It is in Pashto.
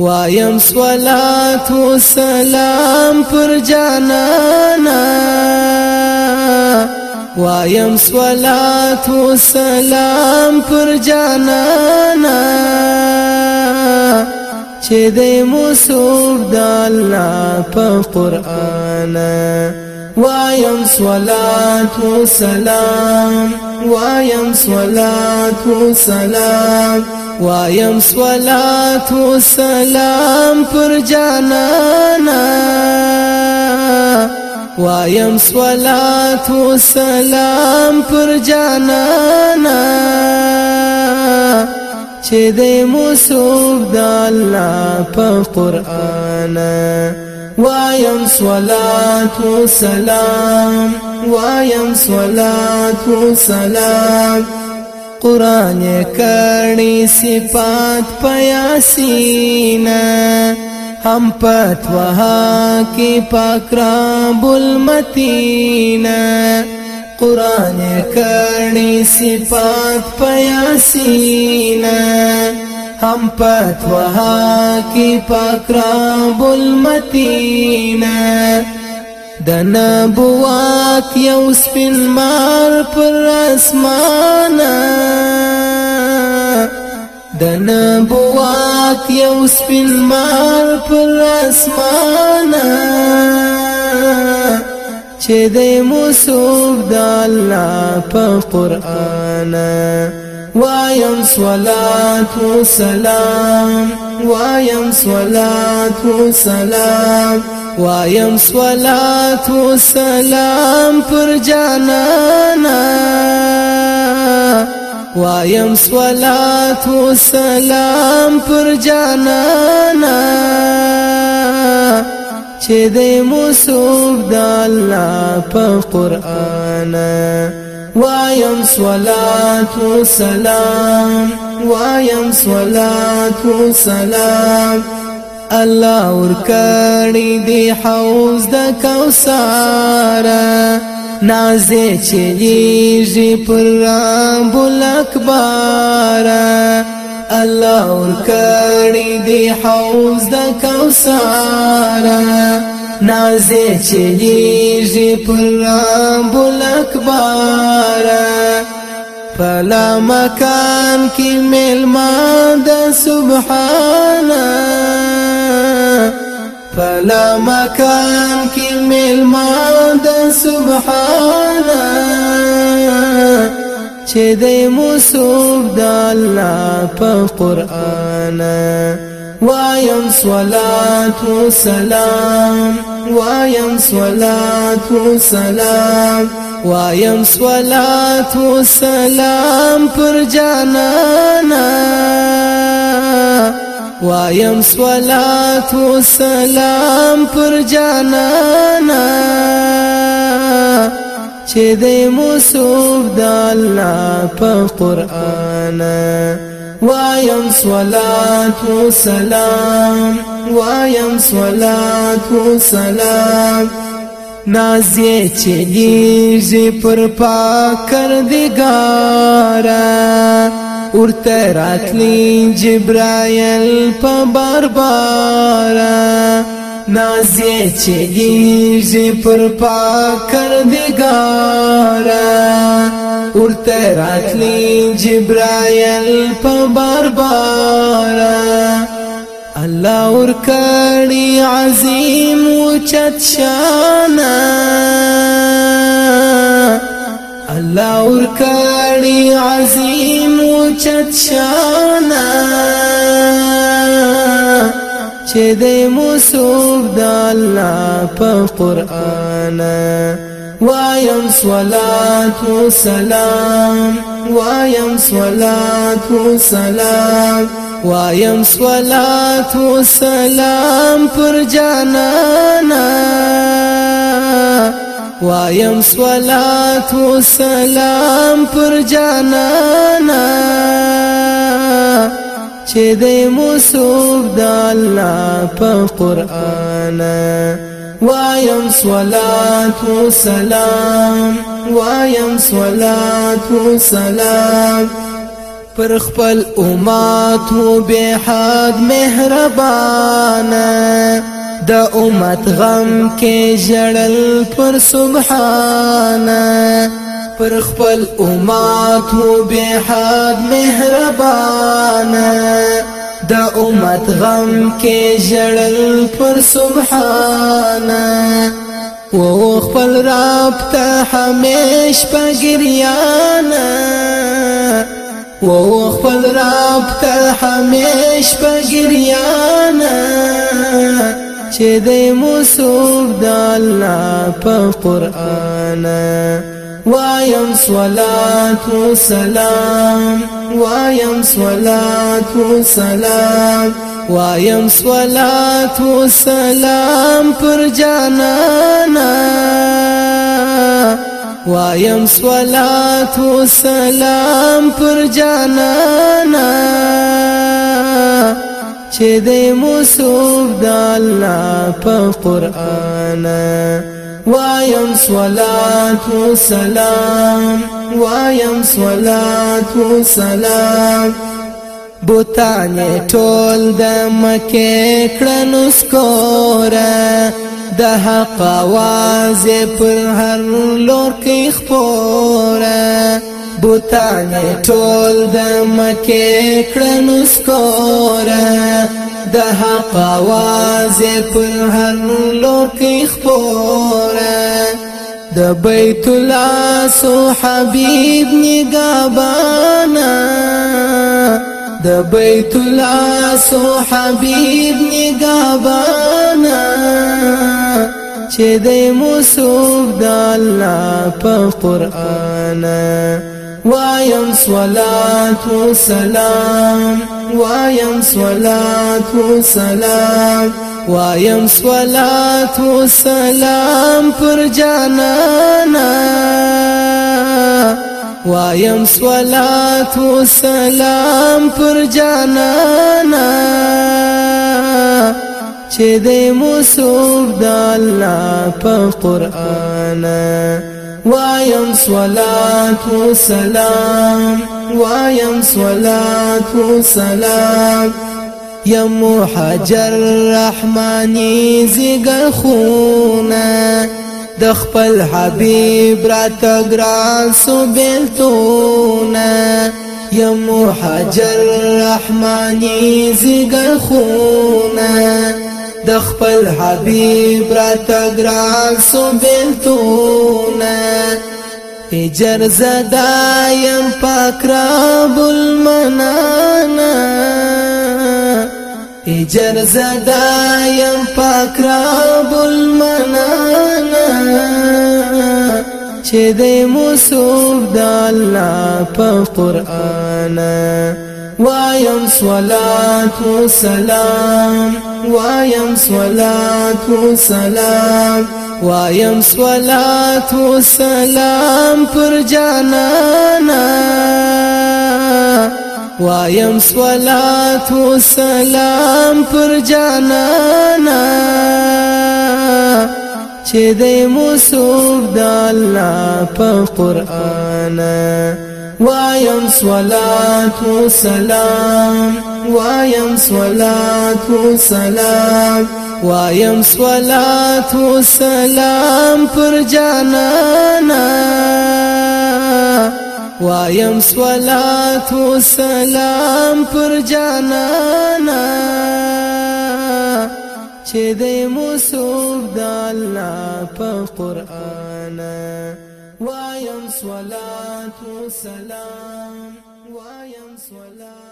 وایم صلات و سلام پر جانانا وایم صلات و سلام پر جانانا چې دې مسور د الله په قران وایم صلات و سلام وایم صلات و سلام وایم صلات و سلام پر جانانا وایم صلات و سلام پر جانانا چې د موسوب د الله په قران وایم صلات و سلام وایم صلات و سلام قرآن کړي صفات پیاسین هم پت وها کې پاک رب المتین قرآن کړي صفات پیاسین هم پت وها کې پاک رب المتین د نبوت یو سپین مار پر اسمان د نبوت یو سپین مار پر اسمان چې د مصوب د الله په قران وایم صلاه وسلام سلام صلاه وسلام و صلاه وسلام صلات و صلاه پر جانانا وایم صلات و پر جانانا دې مصوب د الله په وایم صلات و سلام وایم صلات و سلام الله ور کړی دی حوض د کوثر نازې چلیږي پر رب اکبر الله ور کړی دی حوض د کوثر نازې چلیږي پر رامبول اکبار فلا مکان کې ملمان د سبحان فلا مکان کې ملمان د سبحان چې دې مصوب د الله په قران وایم صلات و سلام وایم صلات و سلام وایم صلات و سلام پر جانانا وایم صلات و سلام پر جانانا دې د الله په قران وایم صلات و سلام وایم صلات و سلام نازی چلیږي پر پاک کردګارا ورته راتلی جبرائیل په باربارا نازی چلیږي پر پاک کردګارا urte ratli jibrail pa barbara allah urkani azim uchatshana allah urkani azim uchatshana de musubdal na pa qurana وایم صلاه وسلام سلام صلاه وسلام و صلاه وسلام فرجانا و صلاة پر جانانا وایم صلات و سلام پر جانانا دې د الله په وایم صلات و سلام وایم صلات و سلام پر خپل امات و به حد مهربان د امت غم کې جړل پر سبحان پر خپل امات و به حد مهربان د امت غم کې جړل پر سبحانه و خپل رب ته همیش پګریانا و خپل رب ته همیش پګریانا چې د مصوب د الله په قرانه وایم صلات و سلام وایم صلات و سلام وایم صلات و سلام پر جانانا وایم صلات و سلام پر جانانا چې دې مصوب د الله په قران وایم صلات و سلام وایم صلات و سلام بوتانه ټول د مکه کړنو سکوره د حق आवाज پر هر لور کې خپوره بوتانه ټول د مکه کړنو سکوره د حق आवाज پر هر لوکي خپور د بیت الله سو حبيب نگابانا د بیت الله سو حبيب نگابانا چې د مصوب د الله په قران وایم صلات و سلام وایم صلات و سلام وایم صلات و سلام پر جانانا وایم صلات و سلام پر جانانا چې دې مو سور د الله په قران وایم صلات و سلام وایم صلات و سلام یا محجر رحمانی زیګر خونه د خپل حبیب را تګران سو بیلتونه یا محجر رحمانی زیګر خونه د خپل حبيب را تګران سبتونه هجر زدا يم پاک رب المنانا هجر زدا يم پاک رب المنانا چې دې مصوب د الله په قران وايم صلاه وسلام وايم صلاه وسلام وايم صلاه وسلام پر جانانا وايم صلاه وسلام پر جانانا چه دې مو د الله په قران وايم صلاه وسلام وايم صلاه وسلام وايم صلاه وسلام فرجانا وايم صلاه پر جانانا وایم صلات و سلام پر جانانا دې په وایم صلات و سلام وایم صلات